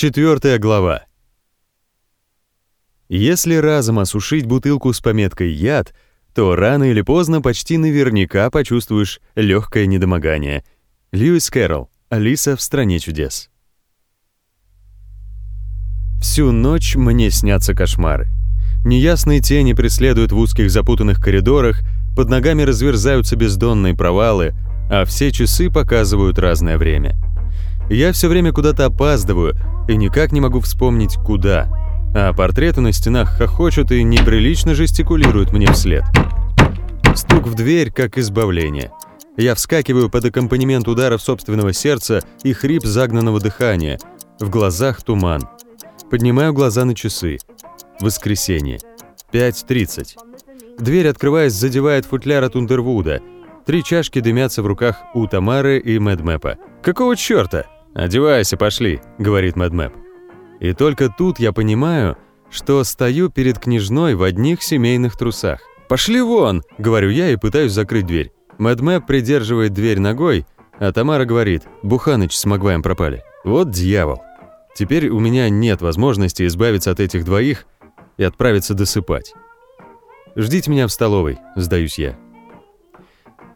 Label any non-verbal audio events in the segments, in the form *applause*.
Четвертая глава. Если разом осушить бутылку с пометкой «яд», то рано или поздно почти наверняка почувствуешь легкое недомогание. Льюис Кэрролл. Алиса в «Стране чудес». Всю ночь мне снятся кошмары. Неясные тени преследуют в узких запутанных коридорах, под ногами разверзаются бездонные провалы, а все часы показывают разное время. Я все время куда-то опаздываю и никак не могу вспомнить, куда. А портреты на стенах хохочут и неприлично жестикулируют мне вслед. Стук в дверь, как избавление. Я вскакиваю под аккомпанемент ударов собственного сердца и хрип загнанного дыхания. В глазах туман. Поднимаю глаза на часы. Воскресенье. 5.30. Дверь, открываясь, задевает футляр от Ундервуда. Три чашки дымятся в руках у Тамары и Мэдмэпа. «Какого черта?» «Одевайся, пошли», — говорит Мэдмэп. И только тут я понимаю, что стою перед княжной в одних семейных трусах. «Пошли вон!» — говорю я и пытаюсь закрыть дверь. Мэдмэп придерживает дверь ногой, а Тамара говорит, «Буханыч с Магваем пропали». Вот дьявол. Теперь у меня нет возможности избавиться от этих двоих и отправиться досыпать. «Ждите меня в столовой», — сдаюсь я.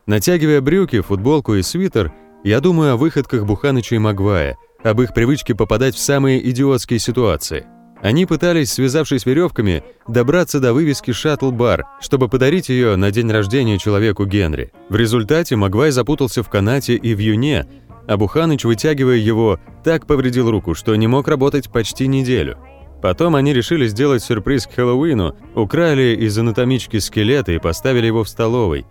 Натягивая брюки, футболку и свитер, я думаю о выходках Буханыча и Магвая, об их привычке попадать в самые идиотские ситуации. Они пытались, связавшись веревками, добраться до вывески «Шаттл-бар», чтобы подарить ее на день рождения человеку Генри. В результате Магвай запутался в канате и в юне, а Буханыч, вытягивая его, так повредил руку, что не мог работать почти неделю. Потом они решили сделать сюрприз к Хэллоуину, украли из анатомички скелета и поставили его в столовой.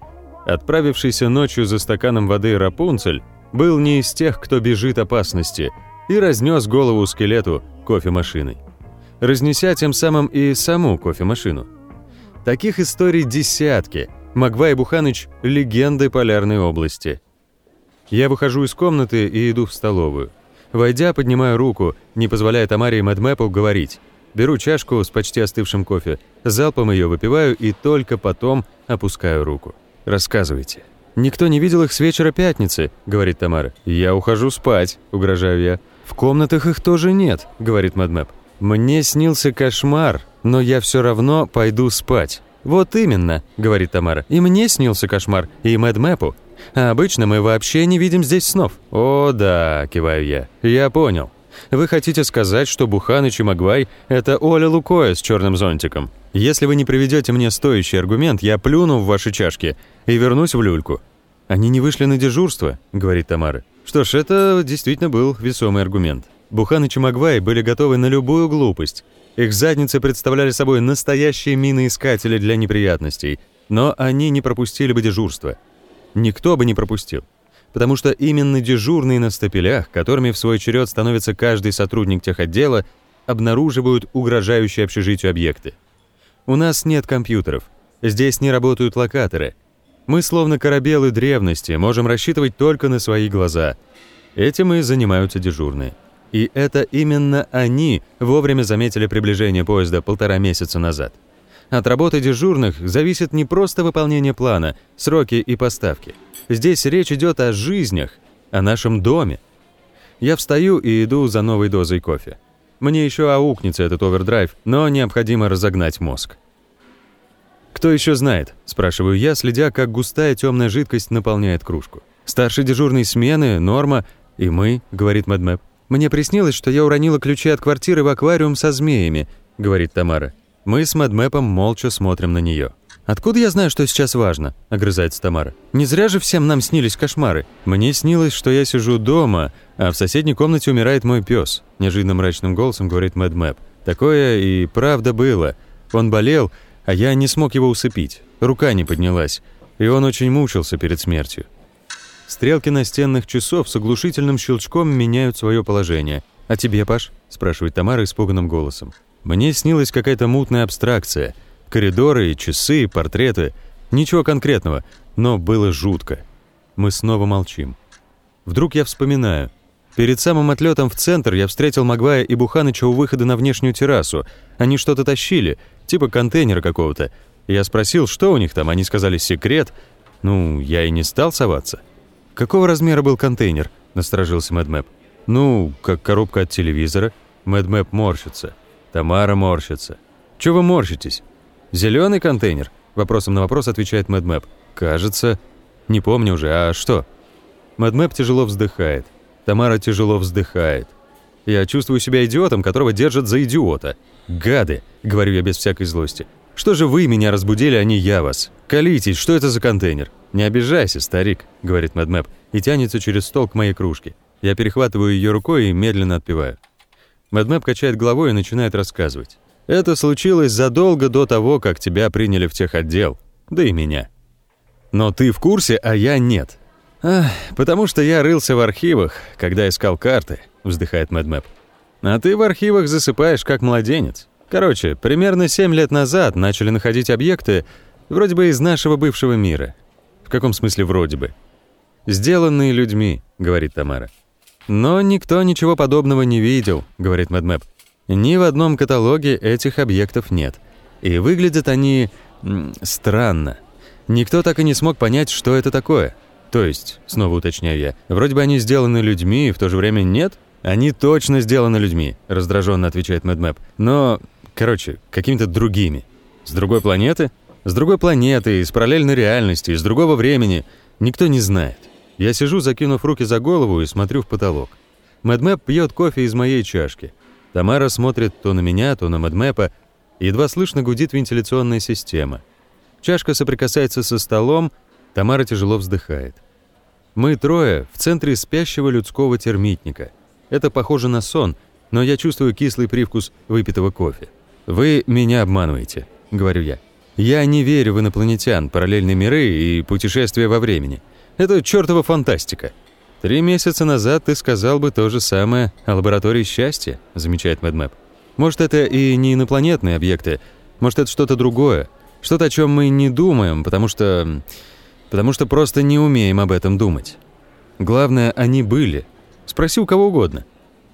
Отправившийся ночью за стаканом воды Рапунцель был не из тех, кто бежит опасности, и разнес голову скелету кофемашиной. Разнеся тем самым и саму кофемашину. Таких историй десятки. Магвай Буханыч – легенды полярной области. Я выхожу из комнаты и иду в столовую. Войдя, поднимаю руку, не позволяя Тамаре и Мэдмэпу говорить. Беру чашку с почти остывшим кофе, залпом ее выпиваю и только потом опускаю руку. «Рассказывайте». «Никто не видел их с вечера пятницы», — говорит Тамара. «Я ухожу спать», — угрожаю я. «В комнатах их тоже нет», — говорит Мэдмэп. «Мне снился кошмар, но я все равно пойду спать». «Вот именно», — говорит Тамара. «И мне снился кошмар, и Мэдмэпу. А обычно мы вообще не видим здесь снов». «О, да», — киваю я. «Я понял. Вы хотите сказать, что Буханыч и Магвай — это Оля Лукоя с черным зонтиком? Если вы не приведете мне стоящий аргумент, я плюну в ваши чашки и вернусь в люльку». «Они не вышли на дежурство», — говорит Тамара. Что ж, это действительно был весомый аргумент. Буханыч и Магвай были готовы на любую глупость. Их задницы представляли собой настоящие миноискатели для неприятностей, но они не пропустили бы дежурство. Никто бы не пропустил. Потому что именно дежурные на стапелях, которыми в свой черед становится каждый сотрудник техотдела, обнаруживают угрожающие общежитию объекты. У нас нет компьютеров. Здесь не работают локаторы. Мы, словно корабелы древности, можем рассчитывать только на свои глаза. Этим и занимаются дежурные. И это именно они вовремя заметили приближение поезда полтора месяца назад. От работы дежурных зависит не просто выполнение плана, сроки и поставки. Здесь речь идет о жизнях, о нашем доме. Я встаю и иду за новой дозой кофе. Мне еще аукнется этот овердрайв, но необходимо разогнать мозг. «Кто еще знает?» – спрашиваю я, следя, как густая темная жидкость наполняет кружку. «Старший дежурный смены, Норма и мы», – говорит Мэдмэп. «Мне приснилось, что я уронила ключи от квартиры в аквариум со змеями», — говорит Тамара. Мы с Мэдмэпом молча смотрим на нее. «Откуда я знаю, что сейчас важно?» — огрызается Тамара. «Не зря же всем нам снились кошмары. Мне снилось, что я сижу дома, а в соседней комнате умирает мой пес», — неожиданно мрачным голосом говорит Мэдмэп. «Такое и правда было. Он болел, а я не смог его усыпить. Рука не поднялась, и он очень мучился перед смертью. Стрелки настенных часов с оглушительным щелчком меняют свое положение. «А тебе, Паш?» – спрашивает Тамара испуганным голосом. «Мне снилась какая-то мутная абстракция. Коридоры, часы, портреты. Ничего конкретного, но было жутко. Мы снова молчим. Вдруг я вспоминаю. Перед самым отлетом в центр я встретил Магвая и Буханыча у выхода на внешнюю террасу. Они что-то тащили, типа контейнера какого-то. Я спросил, что у них там, они сказали «секрет». Ну, я и не стал соваться. «Какого размера был контейнер?» – насторожился Мэдмэп. «Ну, как коробка от телевизора». Мэдмэп морщится. Тамара морщится. Чего вы морщитесь? Зеленый контейнер? Вопросом на вопрос отвечает Мэдмэп. Кажется. Не помню уже. А что? Мэдмэп тяжело вздыхает. Тамара тяжело вздыхает. Я чувствую себя идиотом, которого держат за идиота. Гады, говорю я без всякой злости. Что же вы меня разбудили, а не я вас? Колитесь, что это за контейнер? Не обижайся, старик, говорит Мэдмэп и тянется через стол к моей кружке. Я перехватываю ее рукой и медленно отпиваю. Мэдмэп качает головой и начинает рассказывать. Это случилось задолго до того, как тебя приняли в техотдел, да и меня. Но ты в курсе, а я нет. Ах, потому что я рылся в архивах, когда искал карты, вздыхает Мэдмэп. А ты в архивах засыпаешь как младенец. Короче, примерно 7 лет назад начали находить объекты вроде бы из нашего бывшего мира. В каком смысле вроде бы? Сделанные людьми, говорит Тамара. Но никто ничего подобного не видел, говорит Мэдмэп. Ни в одном каталоге этих объектов нет. И выглядят они странно. Никто так и не смог понять, что это такое. То есть, снова уточняю я, вроде бы они сделаны людьми, и в то же время нет? Они точно сделаны людьми, раздраженно отвечает Мэдмэп. Но, короче, какими-то другими. С другой планеты? С другой планеты, из параллельной реальности, из другого времени. Никто не знает. Я сижу, закинув руки за голову и смотрю в потолок. Мэдмэп пьет кофе из моей чашки. Тамара смотрит то на меня, то на Мэдмэпа. Едва слышно гудит вентиляционная система. Чашка соприкасается со столом, Тамара тяжело вздыхает. Мы трое в центре спящего людского термитника. Это похоже на сон, но я чувствую кислый привкус выпитого кофе. «Вы меня обманываете», — говорю я. «Я не верю в инопланетян, параллельные миры и путешествия во времени. Это чертова фантастика». «Три месяца назад ты сказал бы то же самое о лаборатории счастья», — замечает Мэдмэп. «Может, это и не инопланетные объекты, может, это что-то другое, что-то, о чем мы не думаем, потому что потому что просто не умеем об этом думать. Главное, они были. Спроси у кого угодно.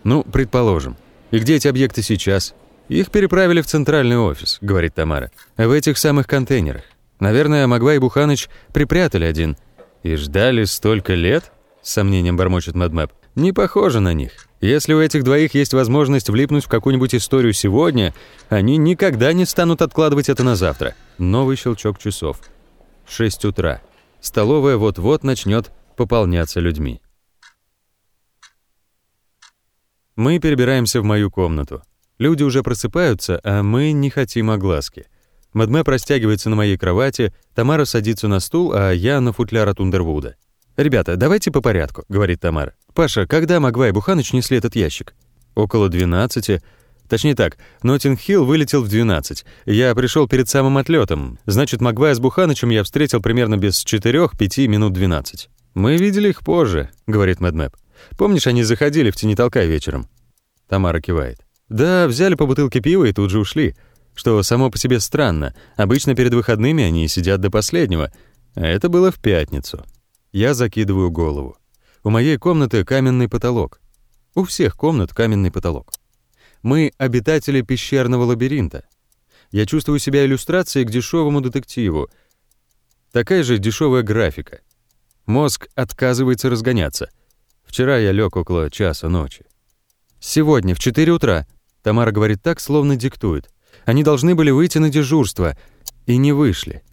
Ну, предположим. И где эти объекты сейчас? Их переправили в центральный офис, говорит Тамара. В этих самых контейнерах. Наверное, Магва и Буханыч припрятали один. И ждали столько лет? Сомнением бормочет Мадмэп. Не похоже на них. Если у этих двоих есть возможность влипнуть в какую-нибудь историю сегодня, они никогда не станут откладывать это на завтра. Новый щелчок часов. 6 утра. Столовая вот-вот начнет пополняться людьми. Мы перебираемся в мою комнату. Люди уже просыпаются, а мы не хотим огласки. Мадме простягивается на моей кровати, Тамара садится на стул, а я на футляр от Ундервуда. «Ребята, давайте по порядку», — говорит Тамара. «Паша, когда Магва и Буханыч несли этот ящик?» «Около двенадцати. Точнее так, Ноттинг-Хилл вылетел в 12. Я пришел перед самым отлетом. Значит, Магвая с Буханычем я встретил примерно без 4-5 минут 12. «Мы видели их позже», — говорит Мэдмэп. «Помнишь, они заходили в тени толка вечером?» Тамара кивает. «Да, взяли по бутылке пива и тут же ушли. Что само по себе странно. Обычно перед выходными они сидят до последнего. А это было в пятницу. Я закидываю голову. У моей комнаты каменный потолок. У всех комнат каменный потолок. Мы обитатели пещерного лабиринта. Я чувствую себя иллюстрацией к дешевому детективу. Такая же дешевая графика. Мозг отказывается разгоняться. Вчера я лег около часа ночи. Сегодня в 4 утра. Тамара говорит так, словно диктует. Они должны были выйти на дежурство и не вышли.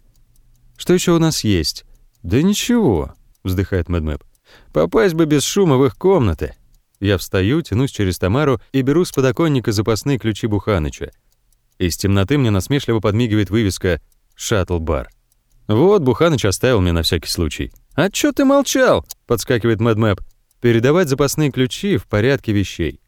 Что еще у нас есть? Да ничего, вздыхает Мэдмэп. Попасть бы без шума в их комнаты. Я встаю, тянусь через Тамару и беру с подоконника запасные ключи Буханыча. Из темноты мне насмешливо подмигивает вывеска «Шаттл-бар». «Вот, Буханыч оставил мне на всякий случай». «А чё ты молчал?» — подскакивает Мэдмэп. «Передавать запасные ключи в порядке вещей.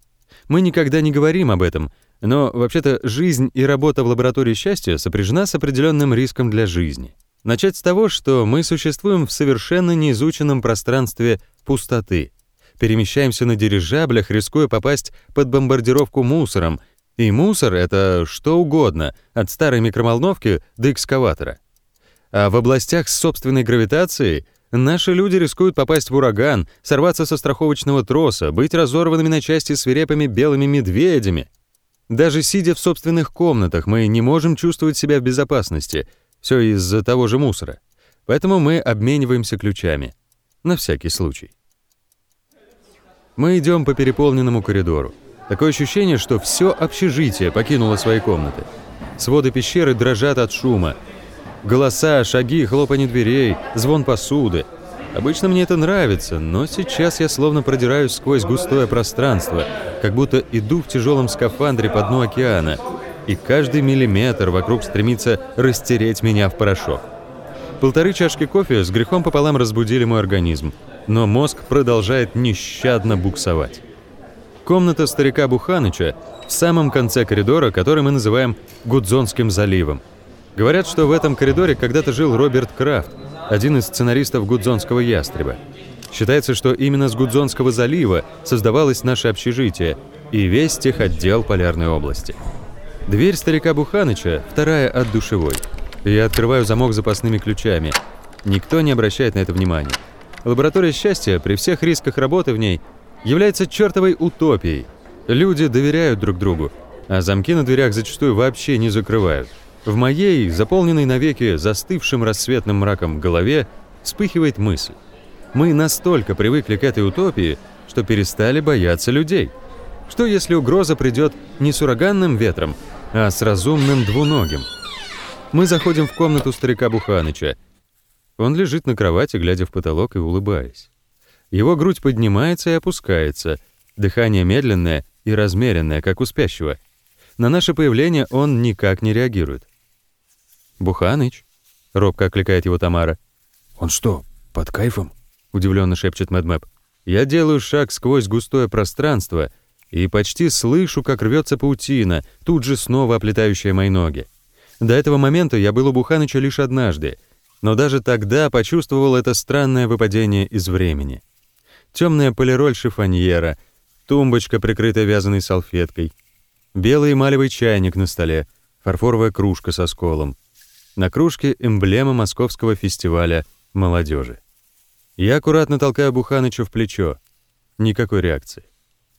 Мы никогда не говорим об этом, но вообще-то жизнь и работа в лаборатории счастья сопряжена с определенным риском для жизни. Начать с того, что мы существуем в совершенно неизученном пространстве пустоты — перемещаемся на дирижаблях, рискуя попасть под бомбардировку мусором. И мусор — это что угодно, от старой микромолновки до экскаватора. А в областях с собственной гравитацией наши люди рискуют попасть в ураган, сорваться со страховочного троса, быть разорванными на части свирепыми белыми медведями. Даже сидя в собственных комнатах, мы не можем чувствовать себя в безопасности. Все из-за того же мусора. Поэтому мы обмениваемся ключами. На всякий случай. Мы идем по переполненному коридору. Такое ощущение, что все общежитие покинуло свои комнаты. Своды пещеры дрожат от шума. Голоса, шаги, хлопанье дверей, звон посуды. Обычно мне это нравится, но сейчас я словно продираюсь сквозь густое пространство, как будто иду в тяжелом скафандре по дну океана, и каждый миллиметр вокруг стремится растереть меня в порошок. Полторы чашки кофе с грехом пополам разбудили мой организм, но мозг продолжает нещадно буксовать. Комната старика Буханыча в самом конце коридора, который мы называем Гудзонским заливом. Говорят, что в этом коридоре когда-то жил Роберт Крафт, один из сценаристов Гудзонского ястреба. Считается, что именно с Гудзонского залива создавалось наше общежитие и весь техотдел Полярной области. Дверь старика Буханыча, вторая от душевой. Я открываю замок запасными ключами. Никто не обращает на это внимания. Лаборатория счастья при всех рисках работы в ней является чертовой утопией. Люди доверяют друг другу, а замки на дверях зачастую вообще не закрывают. В моей, заполненной навеки застывшим рассветным мраком голове, вспыхивает мысль. Мы настолько привыкли к этой утопии, что перестали бояться людей. Что если угроза придет не с ураганным ветром, а с разумным двуногим? Мы заходим в комнату старика Буханыча. Он лежит на кровати, глядя в потолок и улыбаясь. Его грудь поднимается и опускается, дыхание медленное и размеренное, как у спящего. На наше появление он никак не реагирует. «Буханыч?» — робко окликает его Тамара. «Он что, под кайфом?» — удивленно шепчет Мэдмэп. Я делаю шаг сквозь густое пространство и почти слышу, как рвется паутина, тут же снова оплетающая мои ноги. До этого момента я был у Буханыча лишь однажды, но даже тогда почувствовал это странное выпадение из времени темная полироль шифоньера, тумбочка, прикрытая вязаной салфеткой, белый эмалевый чайник на столе, фарфоровая кружка со сколом. На кружке эмблема московского фестиваля молодежи. Я аккуратно толкаю Буханыча в плечо. Никакой реакции.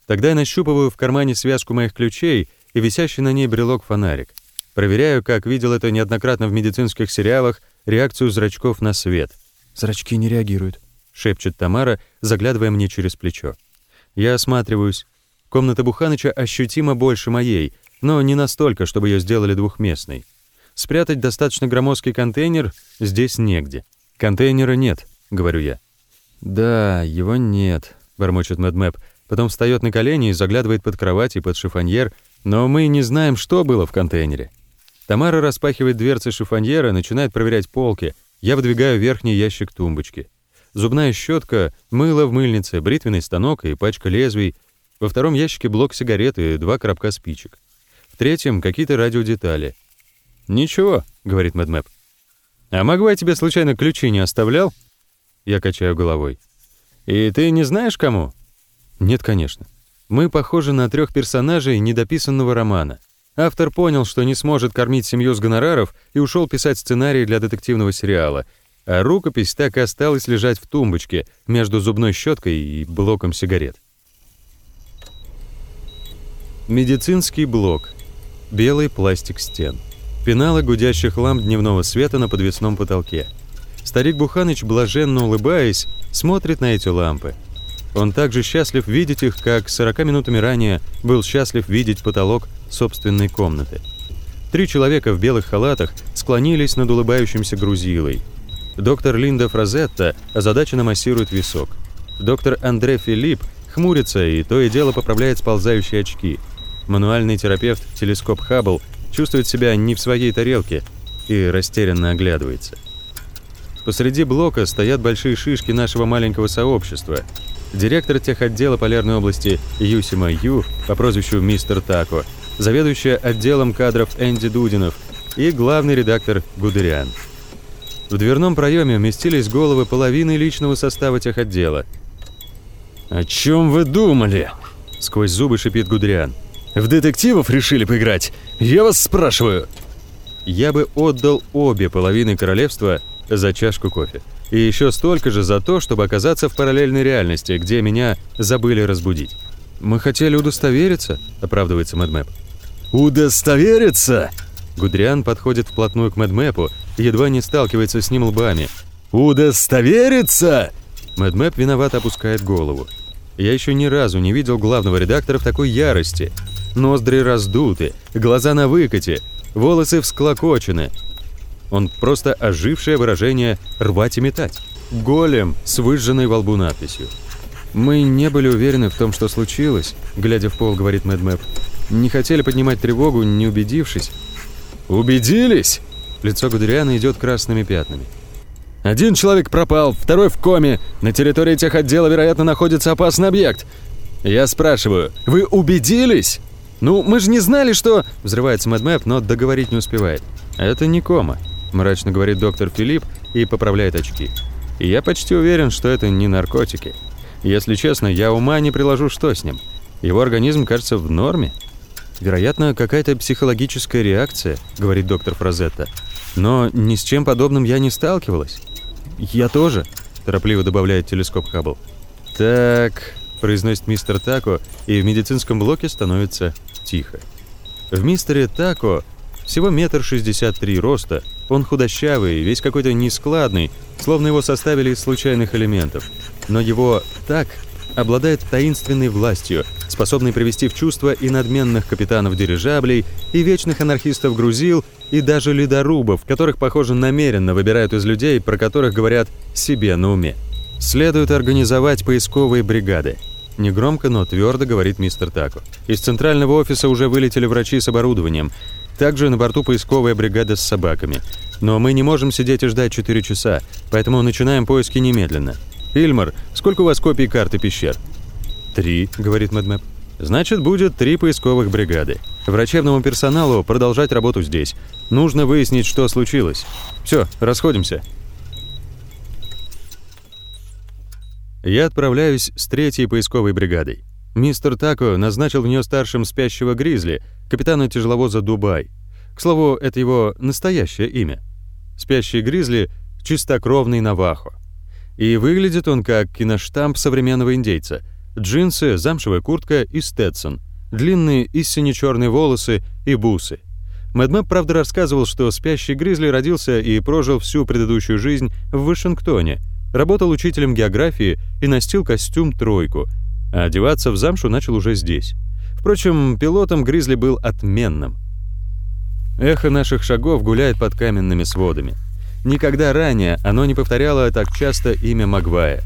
Тогда я нащупываю в кармане связку моих ключей и висящий на ней брелок-фонарик. Проверяю, как видел это неоднократно в медицинских сериалах, реакцию зрачков на свет. Зрачки не реагируют. — шепчет Тамара, заглядывая мне через плечо. Я осматриваюсь. Комната Буханыча ощутимо больше моей, но не настолько, чтобы ее сделали двухместной. Спрятать достаточно громоздкий контейнер здесь негде. «Контейнера нет», — говорю я. «Да, его нет», — бормочет Мэдмэп. Потом встает на колени и заглядывает под кровать и под шифоньер, но мы не знаем, что было в контейнере. Тамара распахивает дверцы шифоньера, начинает проверять полки. Я выдвигаю верхний ящик тумбочки зубная щетка, мыло в мыльнице, бритвенный станок и пачка лезвий. Во втором ящике блок сигарет и два коробка спичек. В третьем — какие-то радиодетали. «Ничего», — говорит Мэдмэп. «А могу я тебе случайно ключи не оставлял?» Я качаю головой. «И ты не знаешь, кому?» «Нет, конечно. Мы похожи на трех персонажей недописанного романа. Автор понял, что не сможет кормить семью с гонораров и ушел писать сценарий для детективного сериала — а рукопись так и осталась лежать в тумбочке между зубной щеткой и блоком сигарет. Медицинский блок. Белый пластик стен. Пеналы гудящих ламп дневного света на подвесном потолке. Старик Буханыч, блаженно улыбаясь, смотрит на эти лампы. Он также счастлив видеть их, как 40 минутами ранее был счастлив видеть потолок собственной комнаты. Три человека в белых халатах склонились над улыбающимся грузилой – Доктор Линда Фразетта озадаченно массирует висок. Доктор Андре Филипп хмурится и то и дело поправляет сползающие очки. Мануальный терапевт телескоп Хаббл чувствует себя не в своей тарелке и растерянно оглядывается. Посреди блока стоят большие шишки нашего маленького сообщества. Директор техотдела Полярной области Юсима Ю по прозвищу Мистер Тако, заведующая отделом кадров Энди Дудинов и главный редактор Гудериан. В дверном проеме уместились головы половины личного состава техотдела. «О чем вы думали?» — сквозь зубы шипит Гудриан. «В детективов решили поиграть? Я вас спрашиваю!» Я бы отдал обе половины королевства за чашку кофе. И еще столько же за то, чтобы оказаться в параллельной реальности, где меня забыли разбудить. «Мы хотели удостовериться», — оправдывается Мэдмэп. «Удостовериться?» Гудриан подходит вплотную к Мэдмэпу едва не сталкивается с ним лбами. «Удостовериться?» Мэдмэп виновато опускает голову. Я еще ни разу не видел главного редактора в такой ярости. Ноздри раздуты, глаза на выкате, волосы всклокочены. Он просто ожившее выражение «рвать и метать». Голем с выжженной во лбу надписью. «Мы не были уверены в том, что случилось», — глядя в пол, говорит Мэдмэп. «Не хотели поднимать тревогу, не убедившись». «Убедились?» Лицо Гудериана идет красными пятнами. «Один человек пропал, второй в коме. На территории техотдела, вероятно, находится опасный объект. Я спрашиваю, вы убедились?» «Ну, мы же не знали, что...» Взрывается Мэдмэп, но договорить не успевает. «Это не кома», — мрачно говорит доктор Филипп и поправляет очки. И я почти уверен, что это не наркотики. Если честно, я ума не приложу, что с ним. Его организм кажется в норме. Вероятно, какая-то психологическая реакция, говорит доктор Фразетта. Но ни с чем подобным я не сталкивалась. Я тоже, торопливо добавляет телескоп Хаббл. Так, произносит мистер Тако, и в медицинском блоке становится тихо. В мистере Тако всего метр шестьдесят три роста, он худощавый, весь какой-то нескладный, словно его составили из случайных элементов. Но его «так» обладает таинственной властью, способной привести в чувство и надменных капитанов дирижаблей, и вечных анархистов-грузил, и даже ледорубов, которых, похоже, намеренно выбирают из людей, про которых говорят «себе на уме». Следует организовать поисковые бригады. Негромко, но твердо говорит мистер Тако. Из центрального офиса уже вылетели врачи с оборудованием. Также на борту поисковая бригада с собаками. Но мы не можем сидеть и ждать 4 часа, поэтому начинаем поиски немедленно. Ильмар, сколько у вас копий карты пещер? «Три», — говорит Мэдмэп. «Значит, будет три поисковых бригады. Врачебному персоналу продолжать работу здесь. Нужно выяснить, что случилось. Все, расходимся». Я отправляюсь с третьей поисковой бригадой. Мистер Тако назначил в нее старшим спящего Гризли, капитана тяжеловоза «Дубай». К слову, это его настоящее имя. Спящий Гризли — чистокровный Навахо. И выглядит он как киноштамп современного индейца. Джинсы, замшевая куртка и стетсон, длинные и сине-черные волосы и бусы. Мэдмэп, правда, рассказывал, что спящий Гризли родился и прожил всю предыдущую жизнь в Вашингтоне — Работал учителем географии и настил костюм «тройку», а одеваться в замшу начал уже здесь. Впрочем, пилотом Гризли был отменным. Эхо наших шагов гуляет под каменными сводами. Никогда ранее оно не повторяло так часто имя Магвая.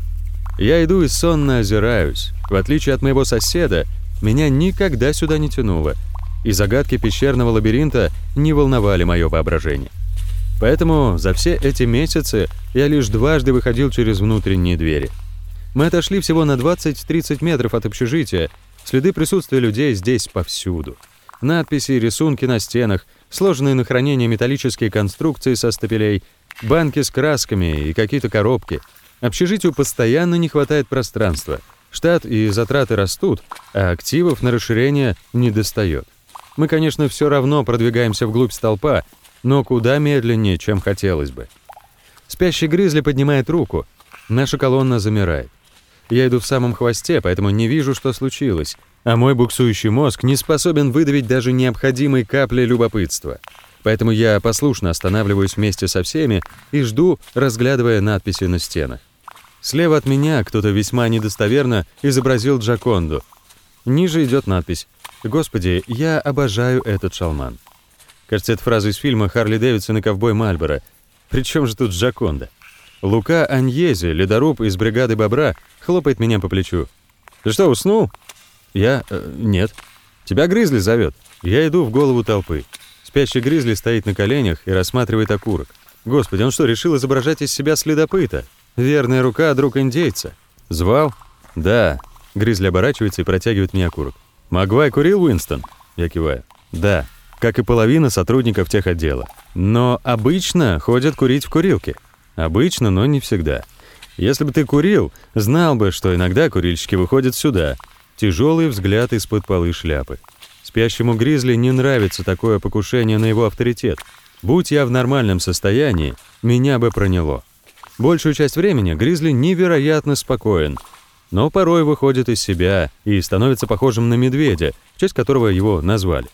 Я иду и сонно озираюсь. В отличие от моего соседа, меня никогда сюда не тянуло, и загадки пещерного лабиринта не волновали мое воображение. Поэтому за все эти месяцы я лишь дважды выходил через внутренние двери. Мы отошли всего на 20-30 метров от общежития. Следы присутствия людей здесь повсюду. Надписи и рисунки на стенах, сложенные на хранение металлические конструкции со стапелей, банки с красками и какие-то коробки. Общежитию постоянно не хватает пространства. Штат и затраты растут, а активов на расширение не достает. Мы, конечно, все равно продвигаемся вглубь столпа, но куда медленнее, чем хотелось бы. Спящий гризли поднимает руку. Наша колонна замирает. Я иду в самом хвосте, поэтому не вижу, что случилось, а мой буксующий мозг не способен выдавить даже необходимой капли любопытства. Поэтому я послушно останавливаюсь вместе со всеми и жду, разглядывая надписи на стенах. Слева от меня кто-то весьма недостоверно изобразил Джаконду. Ниже идет надпись «Господи, я обожаю этот шалман». Кажется, это фраза из фильма «Харли Дэвидсон и ковбой Мальборо». Причем же тут Джаконда? Лука Аньези, ледоруб из бригады Бобра, хлопает меня по плечу. «Ты что, уснул?» «Я... Э, нет». «Тебя Гризли зовет». Я иду в голову толпы. Спящий Гризли стоит на коленях и рассматривает окурок. Господи, он что, решил изображать из себя следопыта? Верная рука друг индейца. Звал? Да. Гризли оборачивается и протягивает мне окурок. Магвай курил, Уинстон? Я киваю. Да как и половина сотрудников тех отдела. Но обычно ходят курить в курилке. Обычно, но не всегда. Если бы ты курил, знал бы, что иногда курильщики выходят сюда. Тяжелый взгляд из-под полы шляпы. Спящему Гризли не нравится такое покушение на его авторитет. Будь я в нормальном состоянии, меня бы проняло. Большую часть времени Гризли невероятно спокоен, но порой выходит из себя и становится похожим на медведя, в честь которого его назвали.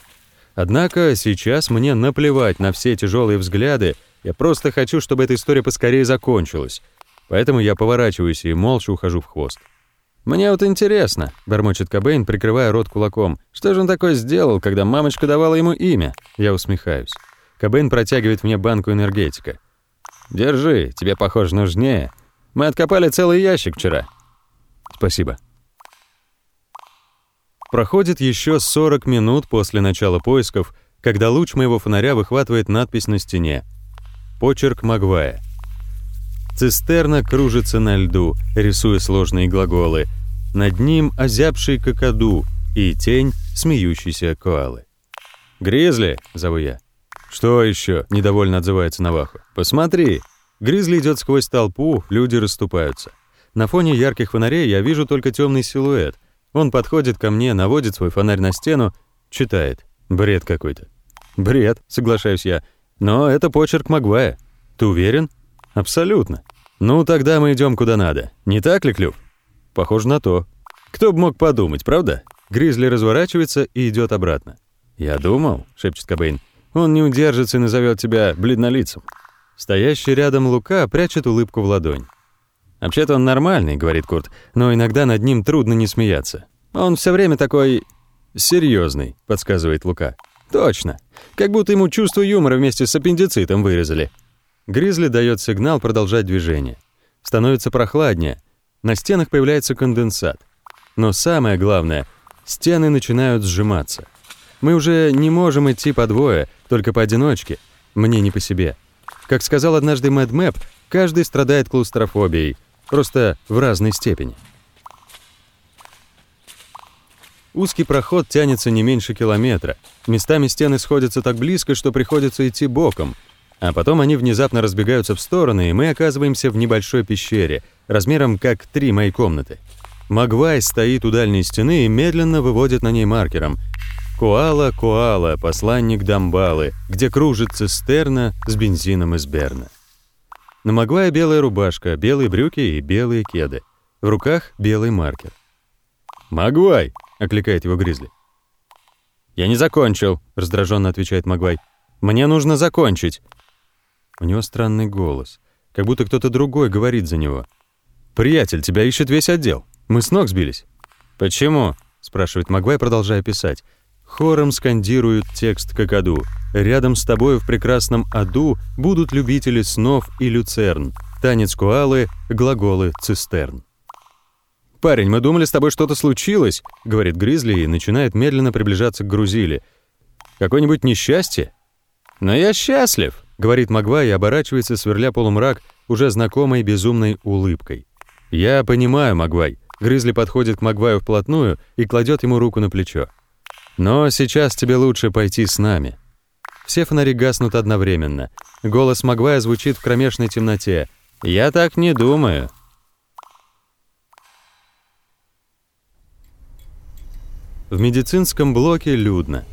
Однако сейчас мне наплевать на все тяжелые взгляды, я просто хочу, чтобы эта история поскорее закончилась. Поэтому я поворачиваюсь и молча ухожу в хвост. «Мне вот интересно», — бормочет Кобейн, прикрывая рот кулаком. «Что же он такое сделал, когда мамочка давала ему имя?» Я усмехаюсь. Кобейн протягивает мне банку энергетика. «Держи, тебе, похоже, нужнее. Мы откопали целый ящик вчера». «Спасибо». Проходит еще 40 минут после начала поисков, когда луч моего фонаря выхватывает надпись на стене. Почерк Магвая. Цистерна кружится на льду, рисуя сложные глаголы. Над ним озябший какаду и тень смеющейся коалы. «Гризли!» — зову я. «Что еще?» — недовольно отзывается Наваху. «Посмотри!» Гризли идет сквозь толпу, люди расступаются. На фоне ярких фонарей я вижу только темный силуэт. Он подходит ко мне, наводит свой фонарь на стену, читает. Бред какой-то. Бред, соглашаюсь я. Но это почерк Магвая. Ты уверен? Абсолютно. Ну, тогда мы идем куда надо. Не так ли, Клюв? Похоже на то. Кто бы мог подумать, правда? Гризли разворачивается и идет обратно. Я думал, шепчет Кобейн, он не удержится и назовет тебя бледнолицем. Стоящий рядом Лука прячет улыбку в ладонь. «Вообще-то он нормальный», — говорит Курт, «но иногда над ним трудно не смеяться. Он все время такой... серьезный», — подсказывает Лука. «Точно. Как будто ему чувство юмора вместе с аппендицитом вырезали». Гризли дает сигнал продолжать движение. Становится прохладнее. На стенах появляется конденсат. Но самое главное, стены начинают сжиматься. Мы уже не можем идти по двое, только поодиночке. Мне не по себе. Как сказал однажды Мэд Мэп, каждый страдает клаустрофобией, просто в разной степени. Узкий проход тянется не меньше километра. Местами стены сходятся так близко, что приходится идти боком. А потом они внезапно разбегаются в стороны, и мы оказываемся в небольшой пещере, размером как три мои комнаты. Магвай стоит у дальней стены и медленно выводит на ней маркером. «Коала, Коала, посланник Дамбалы, где кружит цистерна с бензином из Берна». На Магвае белая рубашка, белые брюки и белые кеды. В руках белый маркер. «Магвай!» — окликает его Гризли. «Я не закончил», — раздраженно отвечает Магвай. «Мне нужно закончить». У него странный голос, как будто кто-то другой говорит за него. «Приятель, тебя ищет весь отдел. Мы с ног сбились». «Почему?» — спрашивает Магвай, продолжая писать. Хором скандируют текст какаду. Рядом с тобой в прекрасном аду будут любители снов и люцерн. Танец куалы, глаголы цистерн. «Парень, мы думали, с тобой что-то случилось», — говорит Гризли и начинает медленно приближаться к Грузиле. «Какое-нибудь несчастье?» «Но я счастлив», — говорит Магва и оборачивается, сверля полумрак, уже знакомой безумной улыбкой. «Я понимаю, Магвай». Гризли подходит к Магваю вплотную и кладет ему руку на плечо. Но сейчас тебе лучше пойти с нами. Все фонари гаснут одновременно. Голос Магвая звучит в кромешной темноте. «Я так не думаю». В медицинском блоке людно.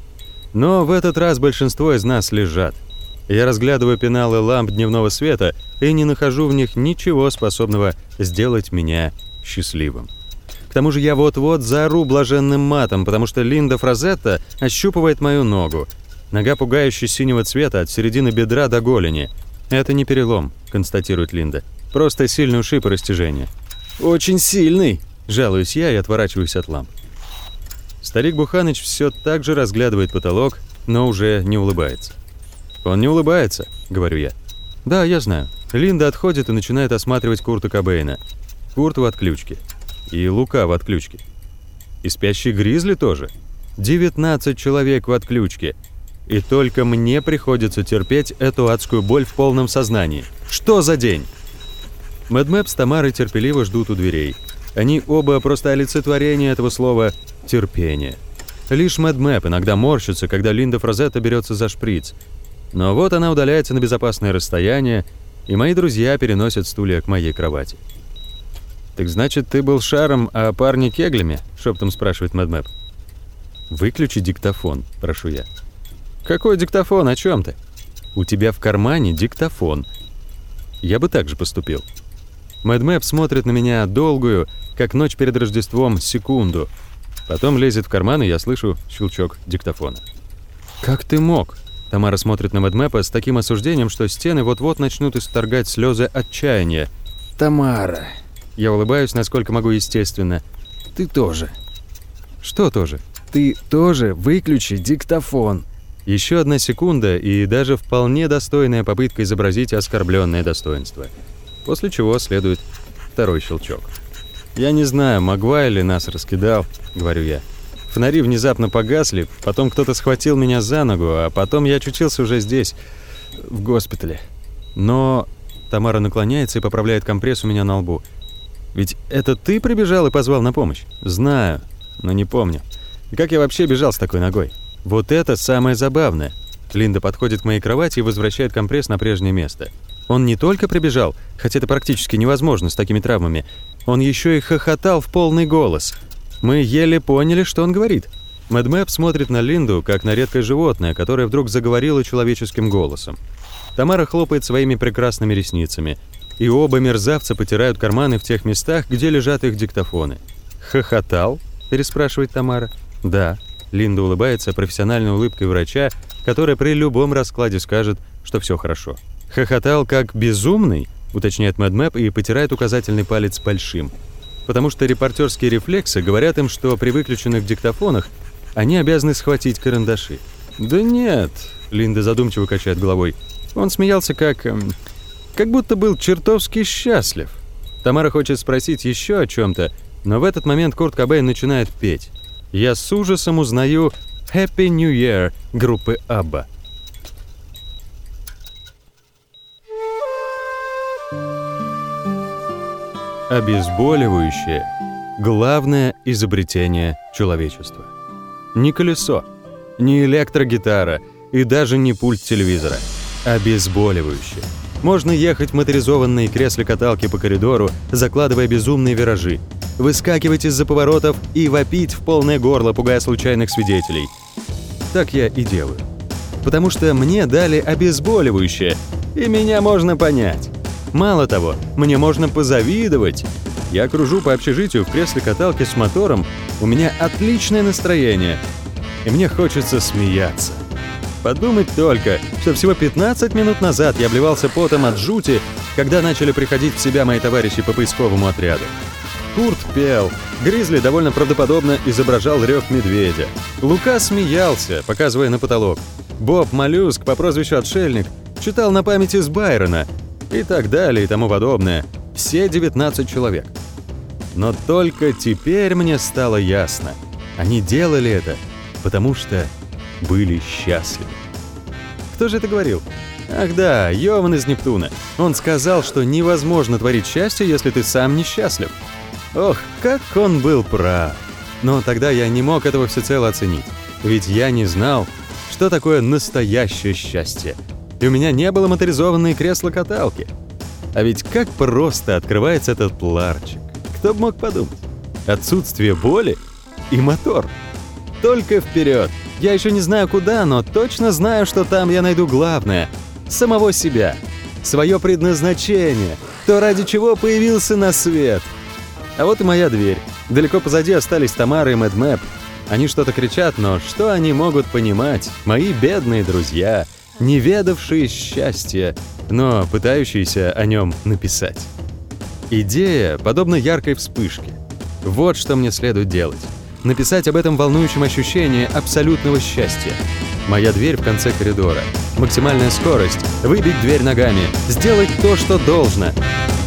Но в этот раз большинство из нас лежат. Я разглядываю пеналы ламп дневного света и не нахожу в них ничего способного сделать меня счастливым. К тому же я вот-вот заору блаженным матом, потому что Линда Фразетта ощупывает мою ногу. Нога пугающе синего цвета от середины бедра до голени. «Это не перелом», — констатирует Линда. «Просто сильный ушиб и растяжение». «Очень сильный!» — жалуюсь я и отворачиваюсь от ламп. Старик Буханыч все так же разглядывает потолок, но уже не улыбается. «Он не улыбается», — говорю я. «Да, я знаю». Линда отходит и начинает осматривать Курта Кобейна. Курт в отключке. И Лука в отключке. И спящий Гризли тоже. 19 человек в отключке. И только мне приходится терпеть эту адскую боль в полном сознании. Что за день? Мэдмэп с Тамарой терпеливо ждут у дверей. Они оба просто олицетворение этого слова «терпение». Лишь Мэдмэп иногда морщится, когда Линда Фразетта берется за шприц. Но вот она удаляется на безопасное расстояние, и мои друзья переносят стулья к моей кровати. «Так значит, ты был шаром, а парни кеглями?» — шептом спрашивает Мэдмэп. «Выключи диктофон», — прошу я. «Какой диктофон? О чем ты?» «У тебя в кармане диктофон». Я бы так же поступил. Мэдмэп смотрит на меня долгую, как ночь перед Рождеством, секунду. Потом лезет в карман, и я слышу щелчок диктофона. «Как ты мог?» Тамара смотрит на Мэдмэпа с таким осуждением, что стены вот-вот начнут исторгать слезы отчаяния. «Тамара», я улыбаюсь, насколько могу естественно. Ты тоже. Что тоже? Ты тоже выключи диктофон. Еще одна секунда и даже вполне достойная попытка изобразить оскорбленное достоинство. После чего следует второй щелчок. «Я не знаю, Магуай ли нас раскидал», — говорю я. Фонари внезапно погасли, потом кто-то схватил меня за ногу, а потом я очутился уже здесь, в госпитале. Но Тамара наклоняется и поправляет компресс у меня на лбу. «Ведь это ты прибежал и позвал на помощь?» «Знаю, но не помню. И как я вообще бежал с такой ногой?» «Вот это самое забавное!» Линда подходит к моей кровати и возвращает компресс на прежнее место. Он не только прибежал, хотя это практически невозможно с такими травмами, он еще и хохотал в полный голос. Мы еле поняли, что он говорит. Мэдмэп смотрит на Линду, как на редкое животное, которое вдруг заговорило человеческим голосом. Тамара хлопает своими прекрасными ресницами, и оба мерзавца потирают карманы в тех местах, где лежат их диктофоны. «Хохотал?» – переспрашивает Тамара. «Да». Линда улыбается профессиональной улыбкой врача, которая при любом раскладе скажет, что все хорошо. «Хохотал как безумный?» – уточняет Мэдмэп и потирает указательный палец большим. Потому что репортерские рефлексы говорят им, что при выключенных диктофонах они обязаны схватить карандаши. «Да нет», – Линда задумчиво качает головой. Он смеялся как... Как будто был чертовски счастлив. Тамара хочет спросить еще о чем-то, но в этот момент Курт Кобейн начинает петь. Я с ужасом узнаю «Happy New Year» группы «Абба». Обезболивающее – главное изобретение человечества. Не колесо, не электрогитара и даже не пульт телевизора. Обезболивающее. Можно ехать в моторизованные кресле-каталки по коридору, закладывая безумные виражи, выскакивать из-за поворотов и вопить в полное горло, пугая случайных свидетелей. Так я и делаю. Потому что мне дали обезболивающее, и меня можно понять. Мало того, мне можно позавидовать. Я кружу по общежитию в кресле каталки с мотором, у меня отличное настроение, и мне хочется смеяться. Подумать только, что всего 15 минут назад я обливался потом от жути, когда начали приходить в себя мои товарищи по поисковому отряду. Курт пел, Гризли довольно правдоподобно изображал рев медведя. Лука смеялся, показывая на потолок. Боб Моллюск по прозвищу Отшельник читал на память из Байрона — и так далее и тому подобное. Все 19 человек. Но только теперь мне стало ясно. Они делали это, потому что были счастливы. Кто же это говорил? Ах да, Йован из Нептуна. Он сказал, что невозможно творить счастье, если ты сам несчастлив. Ох, как он был прав. Но тогда я не мог этого всецело оценить. Ведь я не знал, что такое настоящее счастье и у меня не было моторизованной кресла-каталки. А ведь как просто открывается этот ларчик. Кто бы мог подумать? Отсутствие боли и мотор. Только вперед. Я еще не знаю куда, но точно знаю, что там я найду главное — самого себя, свое предназначение, то, ради чего появился на свет. А вот и моя дверь. Далеко позади остались Тамара и Мэдмэп. Они что-то кричат, но что они могут понимать, мои бедные друзья — не ведавшие счастья, но пытающиеся о нем написать. Идея подобна яркой вспышке. Вот что мне следует делать. Написать об этом волнующем ощущении абсолютного счастья. Моя дверь в конце коридора. Максимальная скорость. Выбить дверь ногами. Сделать то, что должно.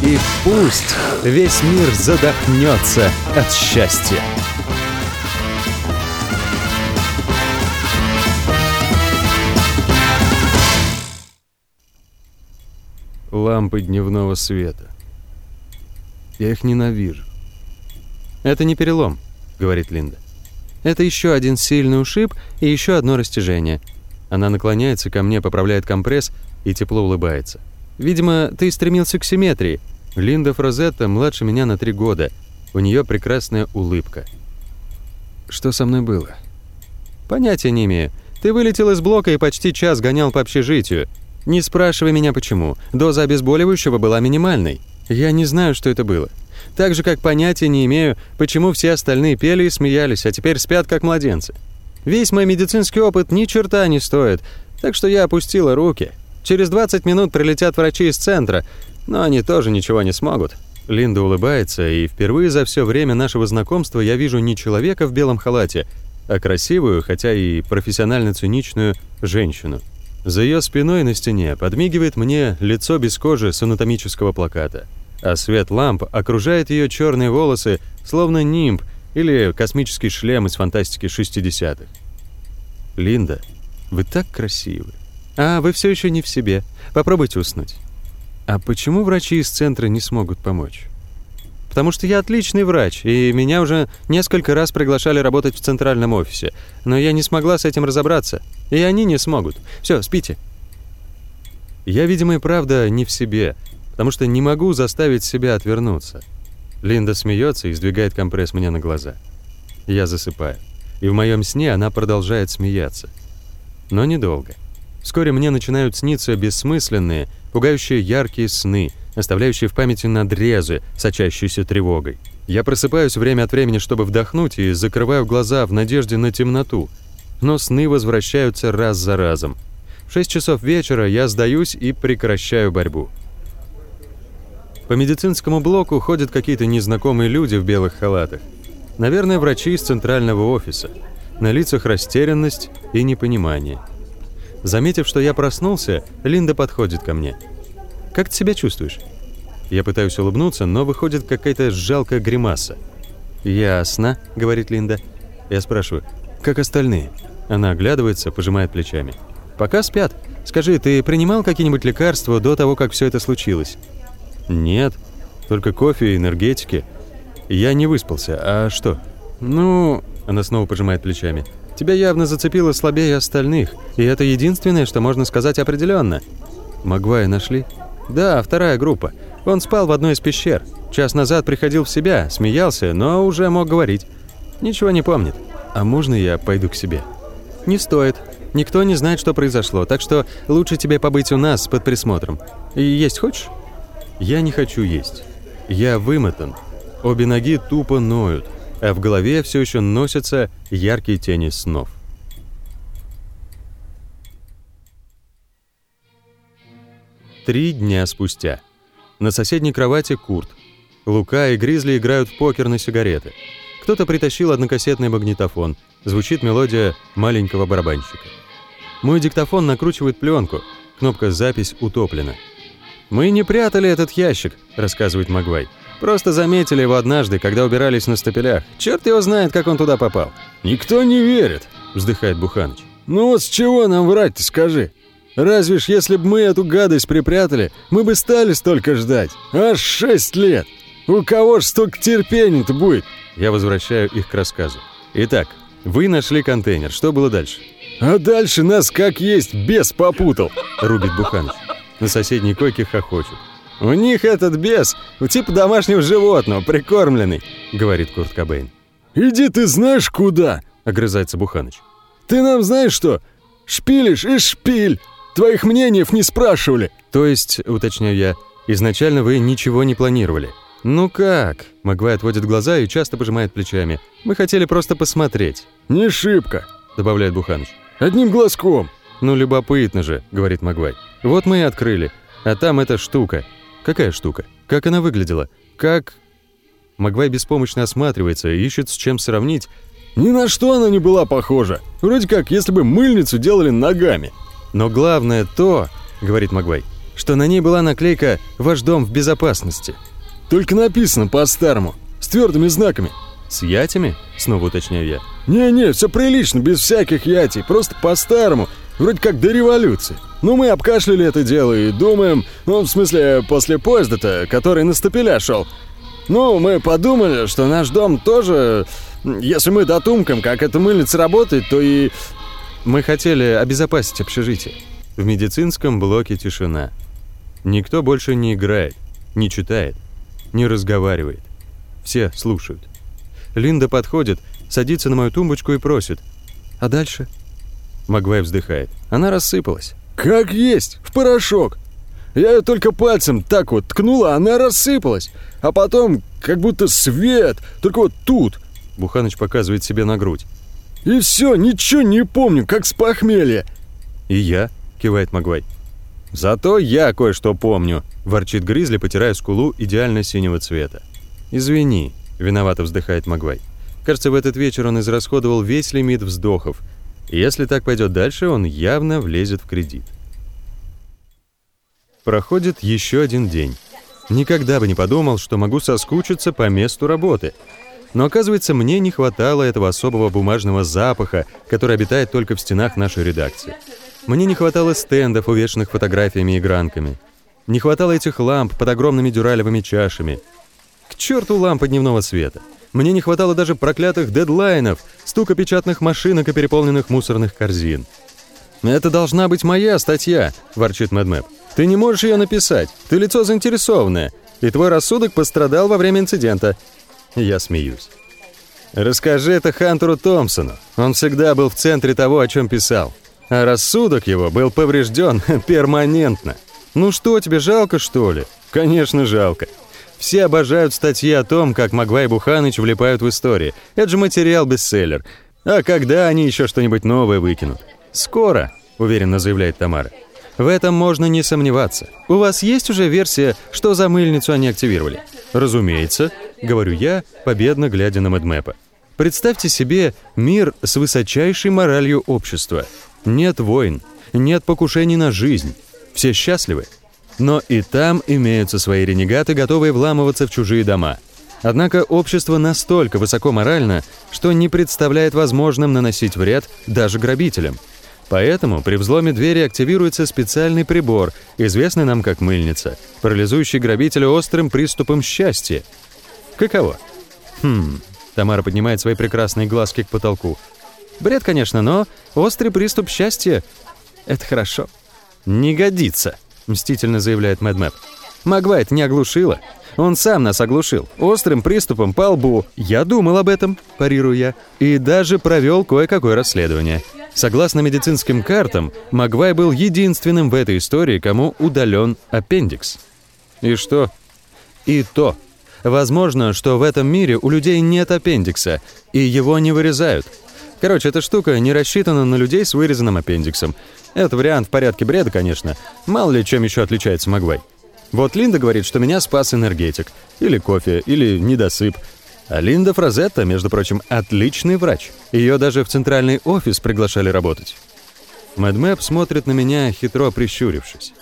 И пусть весь мир задохнется от счастья. лампы дневного света. Я их ненавижу. «Это не перелом», — говорит Линда. «Это еще один сильный ушиб и еще одно растяжение». Она наклоняется ко мне, поправляет компресс и тепло улыбается. «Видимо, ты стремился к симметрии. Линда Фрозетта младше меня на три года. У нее прекрасная улыбка». «Что со мной было?» «Понятия не имею. Ты вылетел из блока и почти час гонял по общежитию. Не спрашивай меня почему. Доза обезболивающего была минимальной. Я не знаю, что это было. Так же, как понятия не имею, почему все остальные пели и смеялись, а теперь спят как младенцы. Весь мой медицинский опыт ни черта не стоит, так что я опустила руки. Через 20 минут прилетят врачи из центра, но они тоже ничего не смогут. Линда улыбается, и впервые за все время нашего знакомства я вижу не человека в белом халате, а красивую, хотя и профессионально циничную, женщину. За ее спиной на стене подмигивает мне лицо без кожи с анатомического плаката, а свет ламп окружает ее черные волосы, словно нимб или космический шлем из фантастики 60-х. «Линда, вы так красивы. А, вы все еще не в себе. Попробуйте уснуть». «А почему врачи из центра не смогут помочь?» потому что я отличный врач, и меня уже несколько раз приглашали работать в центральном офисе, но я не смогла с этим разобраться, и они не смогут. Все, спите. Я, видимо, и правда не в себе, потому что не могу заставить себя отвернуться. Линда смеется и сдвигает компресс мне на глаза. Я засыпаю, и в моем сне она продолжает смеяться. Но недолго. Вскоре мне начинают сниться бессмысленные, пугающие яркие сны — оставляющие в памяти надрезы, сочащиеся тревогой. Я просыпаюсь время от времени, чтобы вдохнуть, и закрываю глаза в надежде на темноту. Но сны возвращаются раз за разом. В 6 часов вечера я сдаюсь и прекращаю борьбу. По медицинскому блоку ходят какие-то незнакомые люди в белых халатах. Наверное, врачи из центрального офиса. На лицах растерянность и непонимание. Заметив, что я проснулся, Линда подходит ко мне – как ты себя чувствуешь?» Я пытаюсь улыбнуться, но выходит какая-то жалкая гримаса. «Ясно», — говорит Линда. Я спрашиваю, «Как остальные?» Она оглядывается, пожимает плечами. «Пока спят. Скажи, ты принимал какие-нибудь лекарства до того, как все это случилось?» «Нет, только кофе и энергетики. Я не выспался. А что?» «Ну...» — она снова пожимает плечами. «Тебя явно зацепило слабее остальных, и это единственное, что можно сказать определенно. Магвая нашли?» «Да, вторая группа. Он спал в одной из пещер. Час назад приходил в себя, смеялся, но уже мог говорить. Ничего не помнит. А можно я пойду к себе?» «Не стоит. Никто не знает, что произошло, так что лучше тебе побыть у нас под присмотром. И есть хочешь?» «Я не хочу есть. Я вымотан. Обе ноги тупо ноют, а в голове все еще носятся яркие тени снов». Три дня спустя. На соседней кровати Курт. Лука и Гризли играют в покер на сигареты. Кто-то притащил однокассетный магнитофон. Звучит мелодия маленького барабанщика. Мой диктофон накручивает пленку. Кнопка «Запись» утоплена. «Мы не прятали этот ящик», — рассказывает Магвай. «Просто заметили его однажды, когда убирались на стапелях. Черт его знает, как он туда попал». «Никто не верит», — вздыхает Буханыч. «Ну вот с чего нам врать-то, скажи?» Разве ж если бы мы эту гадость припрятали, мы бы стали столько ждать? Аж шесть лет! У кого ж столько терпения-то будет?» Я возвращаю их к рассказу. Итак, вы нашли контейнер. Что было дальше? «А дальше нас как есть бес попутал», — рубит Буханыч. На соседней койке хохочут. «У них этот бес, у типа домашнего животного, прикормленный», — говорит Курт Кобейн. «Иди ты знаешь куда», — огрызается Буханыч. «Ты нам знаешь что? Шпилишь и шпиль. Твоих мнений не спрашивали!» «То есть, уточняю я, изначально вы ничего не планировали?» «Ну как?» Магвай отводит глаза и часто пожимает плечами. «Мы хотели просто посмотреть». «Не шибко», — добавляет Буханыч. «Одним глазком». «Ну, любопытно же», — говорит Магвай. «Вот мы и открыли. А там эта штука». «Какая штука? Как она выглядела? Как...» Магвай беспомощно осматривается и ищет с чем сравнить. «Ни на что она не была похожа. Вроде как, если бы мыльницу делали ногами». Но главное то, говорит Магвай, что на ней была наклейка «Ваш дом в безопасности». Только написано по-старому, с твердыми знаками. С ятями? Снова уточняю я. Не-не, все прилично, без всяких ятей, просто по-старому, вроде как до революции. Ну, мы обкашляли это дело и думаем, ну, в смысле, после поезда-то, который на стапеля шел. Ну, мы подумали, что наш дом тоже, если мы дотумкам, как эта мыльница работает, то и мы хотели обезопасить общежитие. В медицинском блоке тишина. Никто больше не играет, не читает, не разговаривает. Все слушают. Линда подходит, садится на мою тумбочку и просит. «А дальше?» Магвай вздыхает. Она рассыпалась. «Как есть, в порошок. Я ее только пальцем так вот ткнула, она рассыпалась. А потом как будто свет, только вот тут». Буханыч показывает себе на грудь. И все, ничего не помню, как с похмелья. И я, кивает Магвай. «Зато я кое-что помню», — ворчит Гризли, потирая скулу идеально синего цвета. «Извини», — виновато вздыхает Магвай. Кажется, в этот вечер он израсходовал весь лимит вздохов. Если так пойдет дальше, он явно влезет в кредит. Проходит еще один день. Никогда бы не подумал, что могу соскучиться по месту работы. Но оказывается, мне не хватало этого особого бумажного запаха, который обитает только в стенах нашей редакции. Мне не хватало стендов, увешанных фотографиями и гранками. Не хватало этих ламп под огромными дюралевыми чашами. К черту лампы дневного света. Мне не хватало даже проклятых дедлайнов, стука печатных машинок и переполненных мусорных корзин. «Это должна быть моя статья», — ворчит Мэдмэп. «Ты не можешь ее написать. Ты лицо заинтересованное. И твой рассудок пострадал во время инцидента». Я смеюсь. «Расскажи это Хантеру Томпсону. Он всегда был в центре того, о чем писал а рассудок его был поврежден *laughs* перманентно. Ну что, тебе жалко, что ли? Конечно, жалко. Все обожают статьи о том, как Магвай и Буханыч влипают в истории. Это же материал-бестселлер. А когда они еще что-нибудь новое выкинут? Скоро, уверенно заявляет Тамара. В этом можно не сомневаться. У вас есть уже версия, что за мыльницу они активировали? Разумеется, говорю я, победно глядя на Мэдмэпа. Представьте себе мир с высочайшей моралью общества – нет войн, нет покушений на жизнь. Все счастливы. Но и там имеются свои ренегаты, готовые вламываться в чужие дома. Однако общество настолько высоко морально, что не представляет возможным наносить вред даже грабителям. Поэтому при взломе двери активируется специальный прибор, известный нам как мыльница, парализующий грабителя острым приступом счастья. Каково? Хм, Тамара поднимает свои прекрасные глазки к потолку. Бред, конечно, но острый приступ счастья — это хорошо. «Не годится», — мстительно заявляет Мэдмэп. «Магвайт не оглушила. Он сам нас оглушил. Острым приступом по лбу. Я думал об этом, парирую я, и даже провел кое-какое расследование. Согласно медицинским картам, Магвай был единственным в этой истории, кому удален аппендикс. И что? И то. Возможно, что в этом мире у людей нет аппендикса, и его не вырезают. Короче, эта штука не рассчитана на людей с вырезанным аппендиксом. Это вариант в порядке бреда, конечно. Мало ли чем еще отличается Магвай. Вот Линда говорит, что меня спас энергетик. Или кофе, или недосып. А Линда Фразетта, между прочим, отличный врач. Ее даже в центральный офис приглашали работать. Мэдмэп смотрит на меня, хитро прищурившись.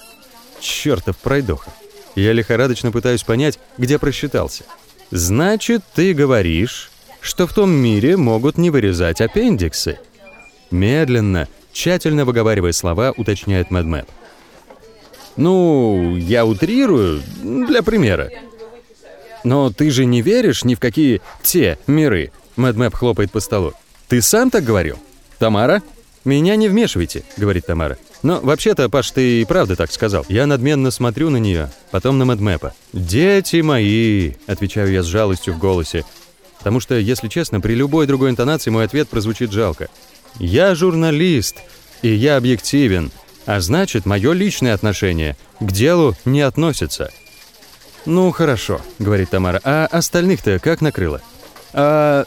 Чёртов пройдоха. Я лихорадочно пытаюсь понять, где просчитался. «Значит, ты говоришь, что в том мире могут не вырезать аппендиксы. Медленно, тщательно выговаривая слова, уточняет Мэдмэп. «Ну, я утрирую, для примера. Но ты же не веришь ни в какие те миры», Мэдмэп хлопает по столу. «Ты сам так говорил? Тамара?» «Меня не вмешивайте», — говорит Тамара. «Но вообще-то, Паш, ты и правда так сказал. Я надменно смотрю на нее, потом на Мэдмэпа. «Дети мои», — отвечаю я с жалостью в голосе, Потому что, если честно, при любой другой интонации мой ответ прозвучит жалко. «Я журналист, и я объективен, а значит, мое личное отношение к делу не относится». «Ну, хорошо», — говорит Тамара. «А остальных-то как накрыло?» «А...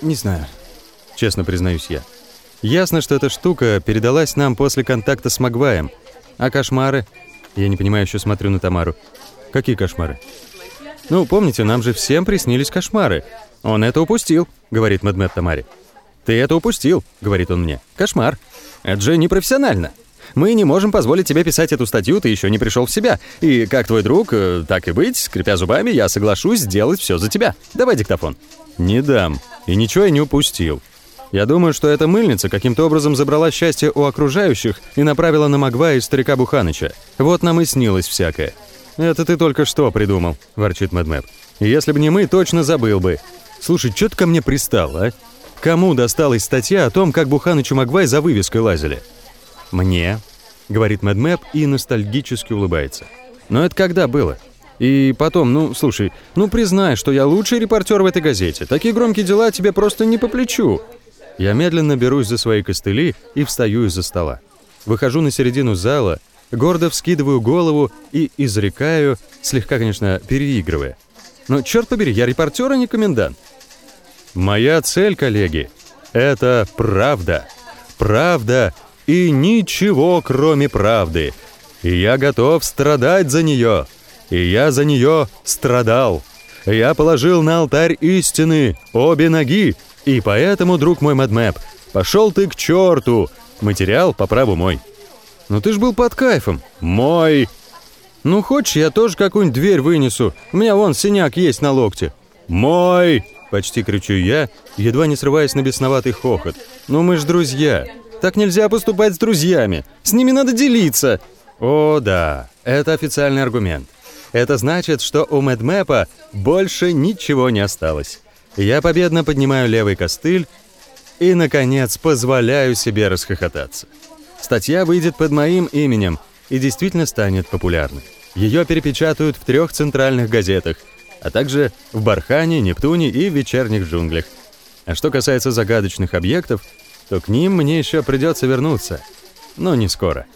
не знаю», — честно признаюсь я. «Ясно, что эта штука передалась нам после контакта с Магваем. А кошмары?» Я не понимаю, еще смотрю на Тамару. «Какие кошмары?» «Ну, помните, нам же всем приснились кошмары. «Он это упустил», — говорит Мэдмет Тамаре. «Ты это упустил», — говорит он мне. «Кошмар. Это же непрофессионально. Мы не можем позволить тебе писать эту статью, ты еще не пришел в себя. И как твой друг, э, так и быть, скрипя зубами, я соглашусь сделать все за тебя. Давай диктофон». «Не дам. И ничего я не упустил. Я думаю, что эта мыльница каким-то образом забрала счастье у окружающих и направила на Магва и старика Буханыча. Вот нам и снилось всякое». «Это ты только что придумал», — ворчит Мэдмэп. «Если бы не мы, точно забыл бы. Слушай, что ты ко мне пристал, а? Кому досталась статья о том, как Буханыч и Магвай за вывеской лазили? Мне, говорит Мэдмэп и ностальгически улыбается. Но это когда было? И потом, ну, слушай, ну признай, что я лучший репортер в этой газете. Такие громкие дела тебе просто не по плечу. Я медленно берусь за свои костыли и встаю из-за стола. Выхожу на середину зала, гордо вскидываю голову и изрекаю, слегка, конечно, переигрывая. Но, черт побери, я репортер, а не комендант. Моя цель, коллеги, это правда. Правда и ничего, кроме правды. И я готов страдать за нее. И я за нее страдал. Я положил на алтарь истины обе ноги. И поэтому, друг мой Мэдмэп, пошел ты к черту. Материал по праву мой. Ну ты ж был под кайфом. Мой. Ну хочешь, я тоже какую-нибудь дверь вынесу. У меня вон синяк есть на локте. Мой. Почти кричу я, едва не срываясь на бесноватый хохот. Ну мы ж друзья. Так нельзя поступать с друзьями. С ними надо делиться. О, да, это официальный аргумент. Это значит, что у Мэдмэпа больше ничего не осталось. Я победно поднимаю левый костыль и, наконец, позволяю себе расхохотаться. Статья выйдет под моим именем и действительно станет популярной. Ее перепечатают в трех центральных газетах, а также в Бархане, Нептуне и вечерних джунглях. А что касается загадочных объектов, то к ним мне еще придется вернуться, но не скоро.